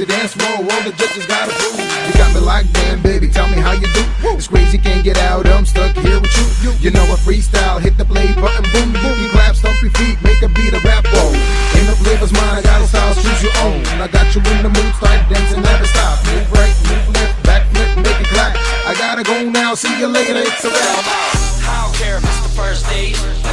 the dance floor, all the judges gotta prove. You got me like, damn, baby, tell me how you do. It's crazy, can't get out, I'm stuck here with you. You know I freestyle, hit the play button, boom, boom. You clap, stomp your feet, make a beat, a rap roll. In the flavors mine, I got a style, choose your own. I got you in the mood, start dancing, never stop. Move right, move left, back flip, make it clap. I gotta go now, see you later, it's a wrap. I don't care if it's the first date.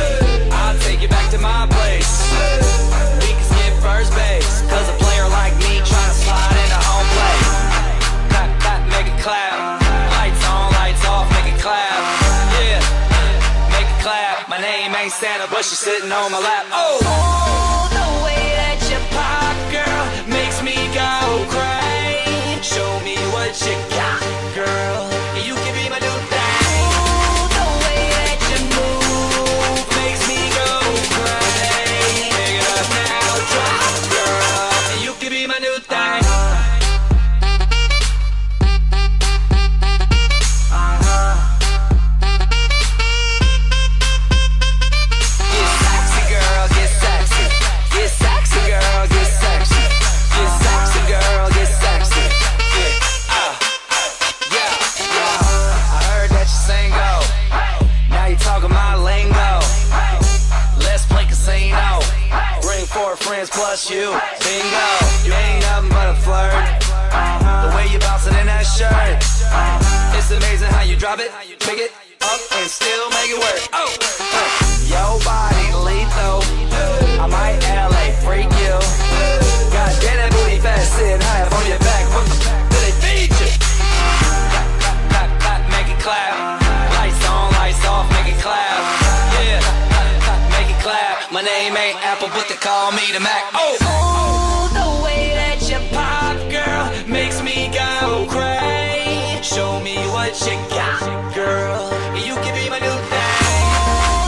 My name ain't Santa, but she's sitting on my lap. Oh! Oh, the way that you pop, girl, makes me go crazy. Friends plus you. Bingo. You ain't nothing but a flirt. Uh-huh. The way you bouncing in that shirt. Uh-huh. It's amazing how you drop it, pick it up, and still make it work. Oh, My name ain't Apple, but they call me the Mac. Oh, oh the way that you pop, girl, makes me go crazy. Show me what you got, girl. You can be my new thing.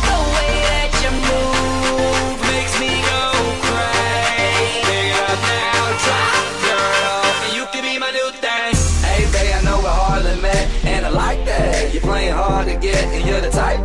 The way that you move makes me go crazy. Up now, drop, girl. You can be my new thing. Hey, babe, I know we're hardly met, and I like that. You're playing hard to get, and you're the type